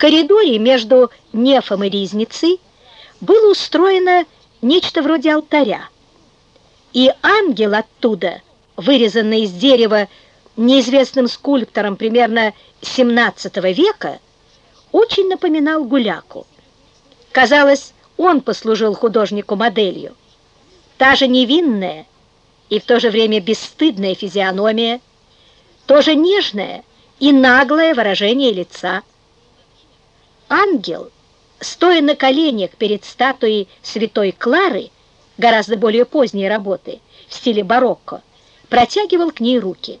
коридоре между нефом и ризницей было устроено нечто вроде алтаря, и ангел оттуда, вырезанный из дерева неизвестным скульптором примерно XVII века, очень напоминал гуляку. Казалось, он послужил художнику моделью. Та же невинная и в то же время бесстыдная физиономия, тоже нежное и наглое выражение лица. Ангел, стоя на коленях перед статуей святой Клары, гораздо более поздней работы, в стиле барокко, протягивал к ней руки.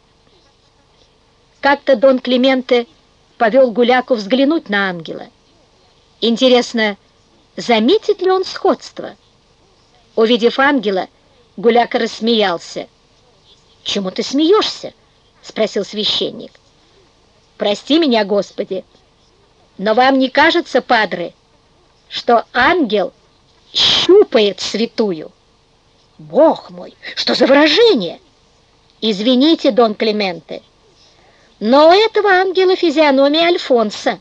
Как-то Дон Клименте повел Гуляку взглянуть на ангела. Интересно, заметит ли он сходство? Увидев ангела, Гуляка рассмеялся. «Чему ты смеешься?» — спросил священник. «Прости меня, Господи, но вам не кажется, падре, что ангел щупает святую?» «Бог мой, что за выражение?» «Извините, Дон Клименте, но у этого ангела физиономия Альфонса.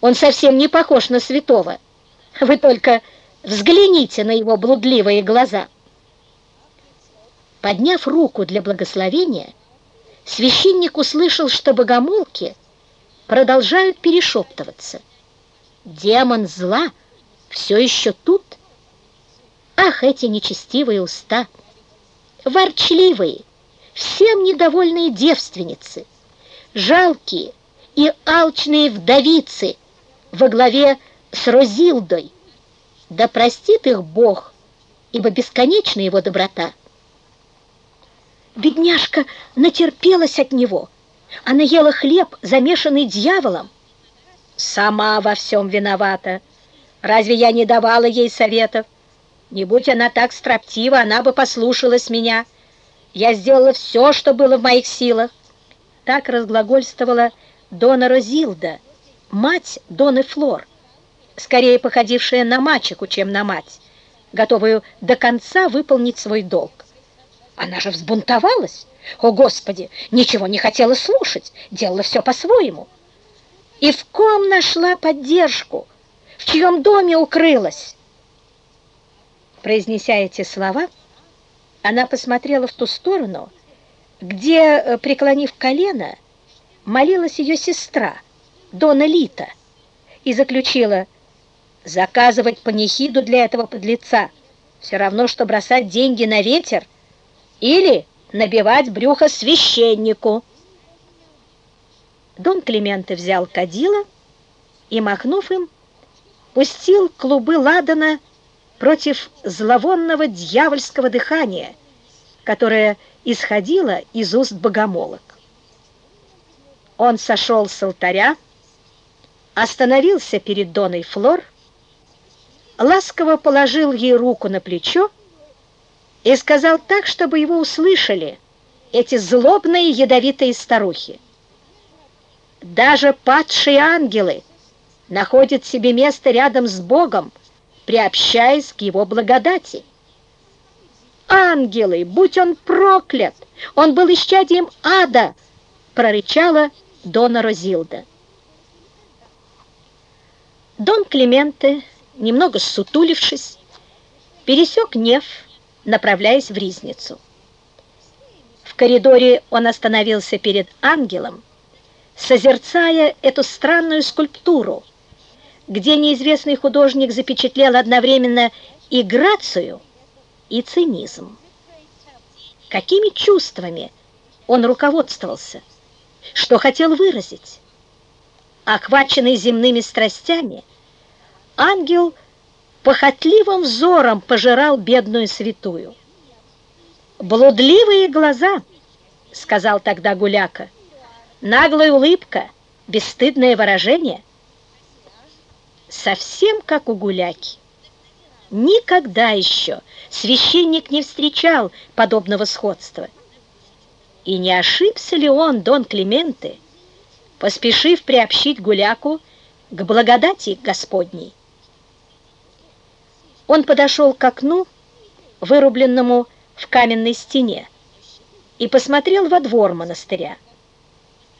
Он совсем не похож на святого. Вы только взгляните на его блудливые глаза». Подняв руку для благословения, священник услышал, что богомолки продолжают перешептываться. Демон зла все еще тут. Ах, эти нечестивые уста! Ворчливые, всем недовольные девственницы, жалкие и алчные вдовицы во главе с Розилдой. Да простит их Бог, ибо бесконечна его доброта. Бедняжка натерпелась от него. Она ела хлеб, замешанный дьяволом. Сама во всем виновата. Разве я не давала ей советов? Не будь она так строптива, она бы послушалась меня. Я сделала все, что было в моих силах. Так разглагольствовала Дона Розилда, мать Доны Флор, скорее походившая на мачеку, чем на мать, готовую до конца выполнить свой долг. Она же взбунтовалась. О, Господи, ничего не хотела слушать, делала все по-своему. И в ком нашла поддержку, в чьем доме укрылась? Произнеся эти слова, она посмотрела в ту сторону, где, э, преклонив колено, молилась ее сестра, Дона Лита, и заключила, заказывать панихиду для этого подлеца все равно, что бросать деньги на ветер — или набивать брюхо священнику. Дон Клименте взял кадила и, махнув им, пустил клубы ладана против зловонного дьявольского дыхания, которое исходило из уст богомолок. Он сошел с алтаря, остановился перед Доной Флор, ласково положил ей руку на плечо и сказал так, чтобы его услышали эти злобные ядовитые старухи. Даже падшие ангелы находят себе место рядом с Богом, приобщаясь к его благодати. «Ангелы, будь он проклят! Он был исчадием ада!» прорычала Дона Розилда. Дон Клименте, немного сутулившись, пересек Нев, направляясь в Ризницу. В коридоре он остановился перед ангелом, созерцая эту странную скульптуру, где неизвестный художник запечатлел одновременно и грацию, и цинизм. Какими чувствами он руководствовался? Что хотел выразить? Охваченный земными страстями, ангел – похотливым взором пожирал бедную святую. «Блудливые глаза», — сказал тогда Гуляка, «наглая улыбка, бесстыдное выражение». Совсем как у Гуляки. Никогда еще священник не встречал подобного сходства. И не ошибся ли он, Дон Клименте, поспешив приобщить Гуляку к благодати Господней? Он подошел к окну, вырубленному в каменной стене, и посмотрел во двор монастыря.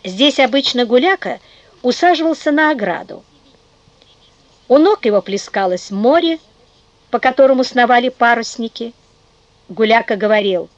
Здесь обычно гуляка усаживался на ограду. У ног его плескалось море, по которому сновали парусники. Гуляка говорил —